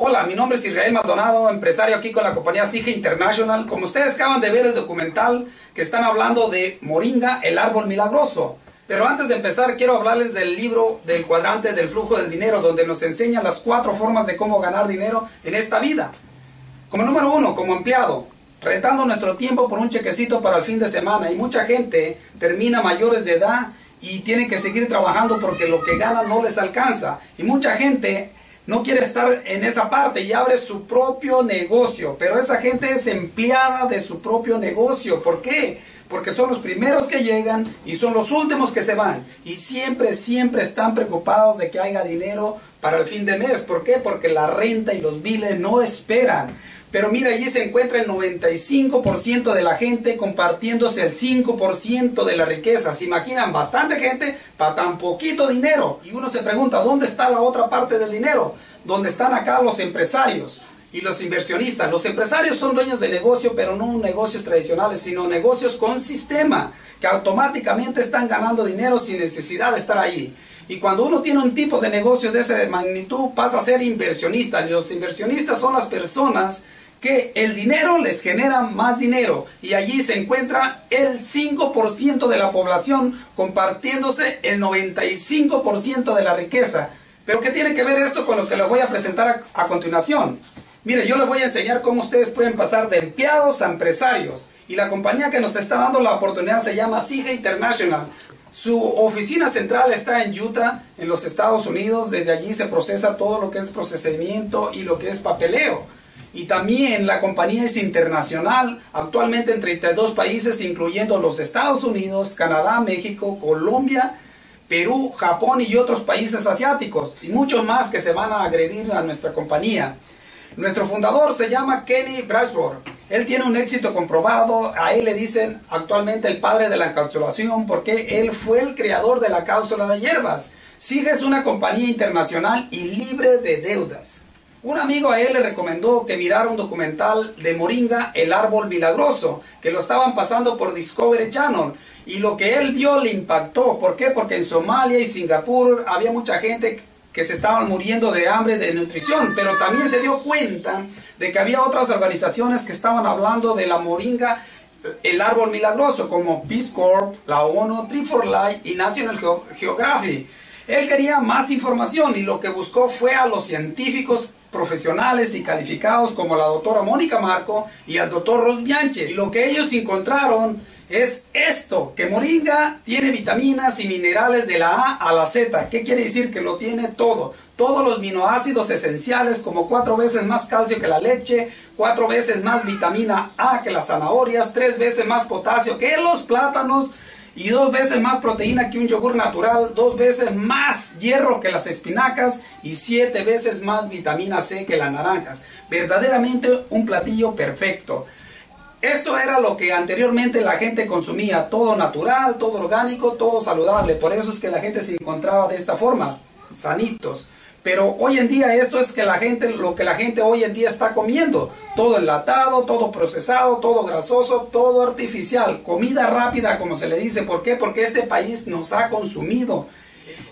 Hola, mi nombre es Israel Maldonado, empresario aquí con la compañía Sige International. Como ustedes acaban de ver el documental que están hablando de Moringa, el árbol milagroso. Pero antes de empezar, quiero hablarles del libro del cuadrante del flujo del dinero, donde nos enseñan las cuatro formas de cómo ganar dinero en esta vida. Como número uno, como empleado, retando nuestro tiempo por un chequecito para el fin de semana. Y mucha gente termina mayores de edad y tienen que seguir trabajando porque lo que ganan no les alcanza. Y mucha gente no quiere estar en esa parte y abre su propio negocio. Pero esa gente es empleada de su propio negocio. ¿Por qué? Porque son los primeros que llegan y son los últimos que se van. Y siempre, siempre están preocupados de que haya dinero para el fin de mes. ¿Por qué? Porque la renta y los biles no esperan. Pero mira, allí se encuentra el 95% de la gente compartiéndose el 5% de la riqueza. Se imaginan bastante gente para tan poquito dinero. Y uno se pregunta, ¿dónde está la otra parte del dinero? ¿Dónde están acá los empresarios? y los inversionistas. Los empresarios son dueños de negocio, pero no negocios tradicionales, sino negocios con sistema, que automáticamente están ganando dinero sin necesidad de estar ahí. Y cuando uno tiene un tipo de negocio de esa magnitud, pasa a ser inversionista. Los inversionistas son las personas que el dinero les genera más dinero y allí se encuentra el 5% de la población compartiéndose el 95% de la riqueza. Pero ¿qué tiene que ver esto con lo que les voy a presentar a, continuación? Mire, yo les voy a enseñar cómo ustedes pueden pasar de empleados a empresarios. Y la compañía que nos está dando la oportunidad se llama Sige International. Su oficina central está en Utah, en los Estados Unidos. Desde allí se procesa todo lo que es procesamiento y lo que es papeleo y también la compañía es internacional, actualmente en 32 países, incluyendo los Estados Unidos, Canadá, México, Colombia, Perú, Japón y otros países asiáticos, y muchos más que se van a agredir a nuestra compañía. Nuestro fundador se llama Kenny Brasford. Él tiene un éxito comprobado. A él le dicen actualmente el padre de la encapsulación porque él fue el creador de la cápsula de hierbas. Sigue es una compañía internacional y libre de deudas. Un amigo a él le recomendó que mirara un documental de Moringa, El Árbol Milagroso, que lo estaban pasando por Discovery Channel. Y lo que él vio le impactó. ¿Por qué? Porque en Somalia y Singapur había mucha gente que se estaban muriendo de hambre, de nutrición, pero también se dio cuenta de que había otras organizaciones que estaban hablando de la moringa, el árbol milagroso, como Peace Corps, la ONU, Tree for Life y National Geographic. Él quería más información y lo que buscó fue a los científicos profesionales y calificados como la doctora Mónica Marco y al doctor Ros Bianche. Y lo que ellos encontraron es esto, que moringa tiene vitaminas y minerales de la A a la Z. ¿Qué quiere decir? Que lo tiene todo. Todos los aminoácidos esenciales, como cuatro veces más calcio que la leche, cuatro veces más vitamina A que las zanahorias, tres veces más potasio que los plátanos, y dos veces más proteína que un yogur natural, dos veces más hierro que las espinacas y siete veces más vitamina C que las naranjas. Verdaderamente un platillo perfecto. Esto era lo que anteriormente la gente consumía, todo natural, todo orgánico, todo saludable. Por eso es que la gente se encontraba de esta forma, sanitos. Pero hoy en día esto es que la gente, lo que la gente hoy en día está comiendo. Todo enlatado, todo procesado, todo grasoso, todo artificial. Comida rápida, como se le dice. ¿Por qué? Porque este país nos ha consumido.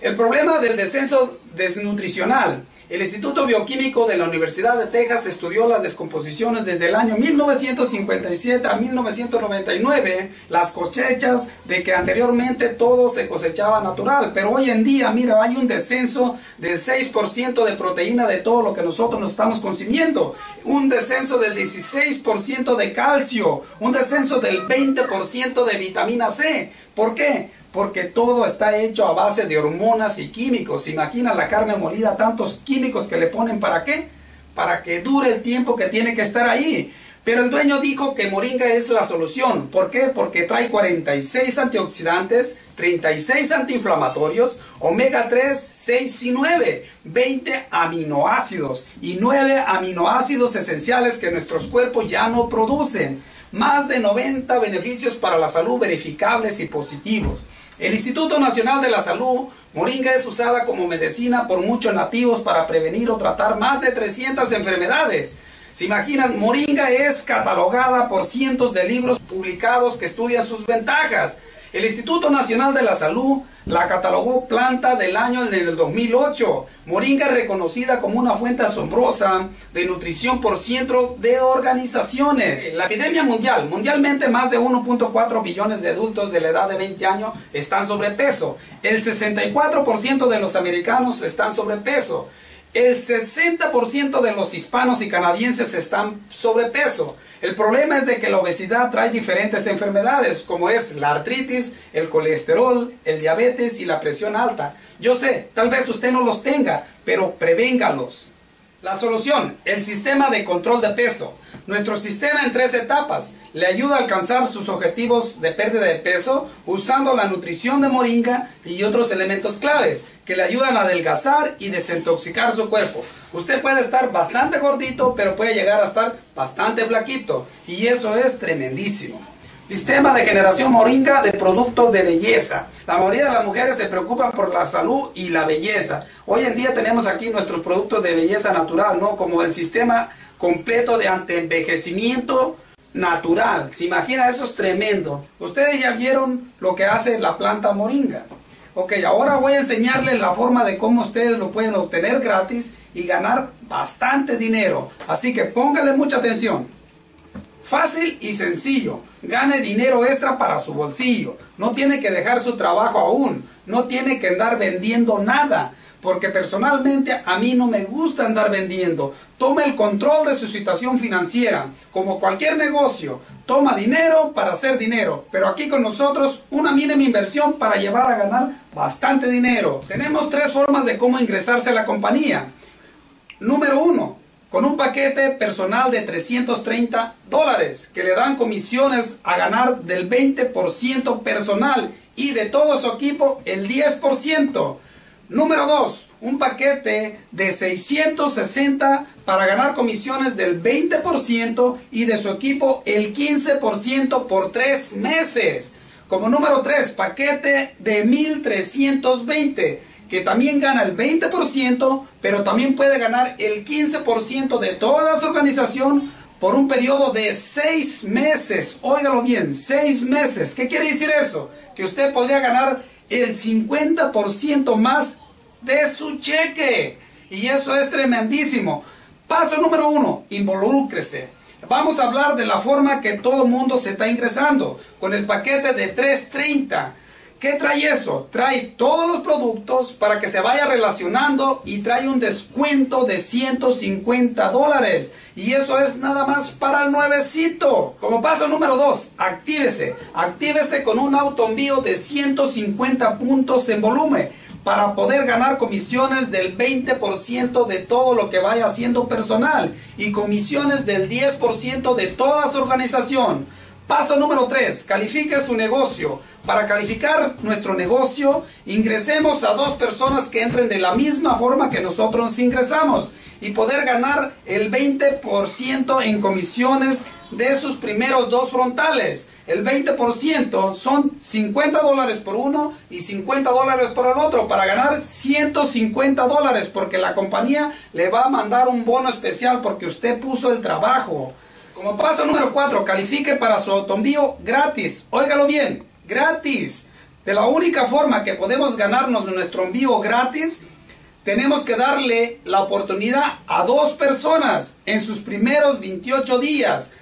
El problema del descenso desnutricional el Instituto Bioquímico de la Universidad de Texas estudió las descomposiciones desde el año 1957 a 1999, las cosechas de que anteriormente todo se cosechaba natural, pero hoy en día, mira, hay un descenso del 6% de proteína de todo lo que nosotros nos estamos consumiendo, un descenso del 16% de calcio, un descenso del 20% de vitamina C. ¿Por qué? Porque todo está hecho a base de hormonas y químicos. Imagina la carne molida, tantos químicos que le ponen para qué? Para que dure el tiempo que tiene que estar ahí. Pero el dueño dijo que moringa es la solución. ¿Por qué? Porque trae 46 antioxidantes, 36 antiinflamatorios, omega 3, 6 y 9, 20 aminoácidos y 9 aminoácidos esenciales que nuestros cuerpos ya no producen. Más de 90 beneficios para la salud verificables y positivos. El Instituto Nacional de la Salud, moringa es usada como medicina por muchos nativos para prevenir o tratar más de 300 enfermedades. ¿Se imaginan? Moringa es catalogada por cientos de libros publicados que estudian sus ventajas. El Instituto Nacional de la Salud la catalogó planta del año en el 2008. Moringa es reconocida como una fuente asombrosa de nutrición por ciento de organizaciones. La epidemia mundial, mundialmente más de 1.4 billones de adultos de la edad de 20 años están sobrepeso. El 64% de los americanos están sobrepeso. El 60% de los hispanos y canadienses están sobrepeso. El problema es de que la obesidad trae diferentes enfermedades, como es la artritis, el colesterol, el diabetes y la presión alta. Yo sé, tal vez usted no los tenga, pero prevéngalos. La solución, el sistema de control de peso. Nuestro sistema en tres etapas le ayuda a alcanzar sus objetivos de pérdida de peso usando la nutrición de moringa y otros elementos claves que le ayudan a adelgazar y desintoxicar su cuerpo. Usted puede estar bastante gordito, pero puede llegar a estar bastante flaquito y eso es tremendísimo. Sistema de generación moringa de productos de belleza. La mayoría de las mujeres se preocupan por la salud y la belleza. Hoy en día tenemos aquí nuestros productos de belleza natural, ¿no? Como el sistema completo de antienvejecimiento natural. ¿Se imagina? Eso es tremendo. Ustedes ya vieron lo que hace la planta moringa. Ok, ahora voy a enseñarles la forma de cómo ustedes lo pueden obtener gratis y ganar bastante dinero. Así que pónganle mucha atención. Fácil y sencillo. Gane dinero extra para su bolsillo. No tiene que dejar su trabajo aún. No tiene que andar vendiendo nada. Porque personalmente a mí no me gusta andar vendiendo. Tome el control de su situación financiera. Como cualquier negocio, toma dinero para hacer dinero. Pero aquí con nosotros, una mínima inversión para llevar a ganar bastante dinero. Tenemos tres formas de cómo ingresarse a la compañía. Número uno, con un paquete personal de 330 dólares que le dan comisiones a ganar del 20% personal y de todo su equipo el 10%. Número 2, un paquete de 660 para ganar comisiones del 20% y de su equipo el 15% por 3 meses. Como número 3, paquete de 1320 que también gana el 20%, pero también puede ganar el 15% de toda su organización por un periodo de seis meses. Óigalo bien, seis meses. ¿Qué quiere decir eso? Que usted podría ganar el 50% más de su cheque. Y eso es tremendísimo. Paso número uno, involúcrese. Vamos a hablar de la forma que todo mundo se está ingresando con el paquete de 330 ¿Qué trae eso? Trae todos los productos para que se vaya relacionando y trae un descuento de 150 dólares. Y eso es nada más para el nuevecito. Como paso número 2, actívese. Actívese con un auto envío de 150 puntos en volumen para poder ganar comisiones del 20% de todo lo que vaya haciendo personal y comisiones del 10% de toda su organización. Paso número 3. Califique su negocio. Para calificar nuestro negocio, ingresemos a dos personas que entren de la misma forma que nosotros ingresamos y poder ganar el 20% en comisiones de sus primeros dos frontales. El 20% son 50 dólares por uno y 50 dólares por el otro para ganar 150 dólares porque la compañía le va a mandar un bono especial porque usted puso el trabajo. Como paso número 4, califique para su autoenvío gratis. Óigalo bien, gratis. De la única forma que podemos ganarnos nuestro envío gratis, tenemos que darle la oportunidad a dos personas en sus primeros 28 días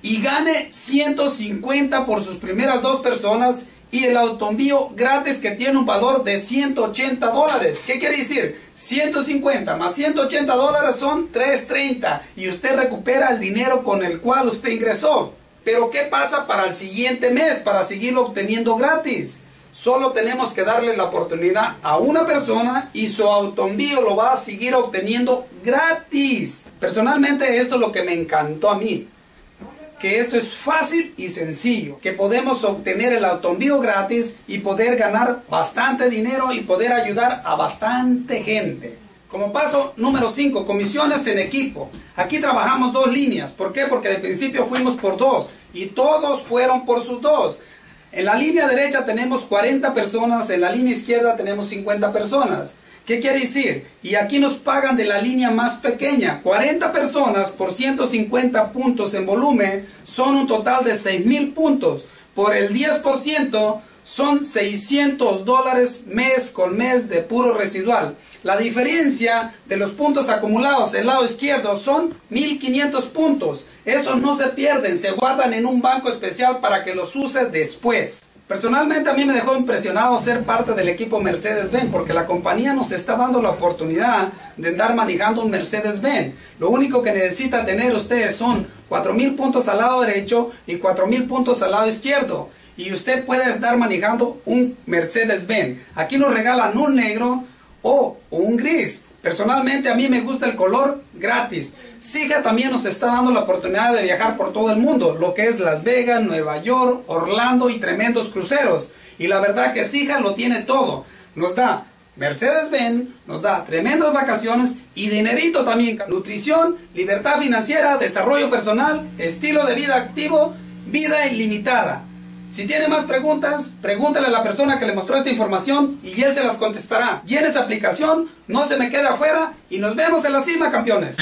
y gane 150 por sus primeras dos personas y el autoenvío gratis que tiene un valor de 180 dólares. ¿Qué quiere decir? 150 más 180 dólares son 330 y usted recupera el dinero con el cual usted ingresó. Pero ¿qué pasa para el siguiente mes para seguirlo obteniendo gratis? Solo tenemos que darle la oportunidad a una persona y su autoenvío lo va a seguir obteniendo gratis. Personalmente esto es lo que me encantó a mí que esto es fácil y sencillo, que podemos obtener el autoenvío gratis y poder ganar bastante dinero y poder ayudar a bastante gente. Como paso número 5, comisiones en equipo. Aquí trabajamos dos líneas. ¿Por qué? Porque de principio fuimos por dos y todos fueron por sus dos. En la línea derecha tenemos 40 personas, en la línea izquierda tenemos 50 personas. ¿Qué quiere decir? Y aquí nos pagan de la línea más pequeña. 40 personas por 150 puntos en volumen son un total de 6 mil puntos. Por el 10% son 600 dólares mes con mes de puro residual. La diferencia de los puntos acumulados del lado izquierdo son 1500 puntos. Esos no se pierden, se guardan en un banco especial para que los use después. Personalmente a mí me dejó impresionado ser parte del equipo Mercedes-Benz porque la compañía nos está dando la oportunidad de andar manejando un Mercedes-Benz. Lo único que necesita tener ustedes son 4.000 puntos al lado derecho y 4.000 puntos al lado izquierdo. Y usted puede estar manejando un Mercedes-Benz. Aquí nos regalan un negro, o un gris. Personalmente a mí me gusta el color gratis. Sija también nos está dando la oportunidad de viajar por todo el mundo, lo que es Las Vegas, Nueva York, Orlando y tremendos cruceros. Y la verdad que Sija lo tiene todo. Nos da Mercedes-Benz, nos da tremendas vacaciones y dinerito también. Nutrición, libertad financiera, desarrollo personal, estilo de vida activo, vida ilimitada. Si tiene más preguntas, pregúntale a la persona que le mostró esta información y él se las contestará. Llene esa aplicación, no se me quede afuera y nos vemos en la cima, campeones.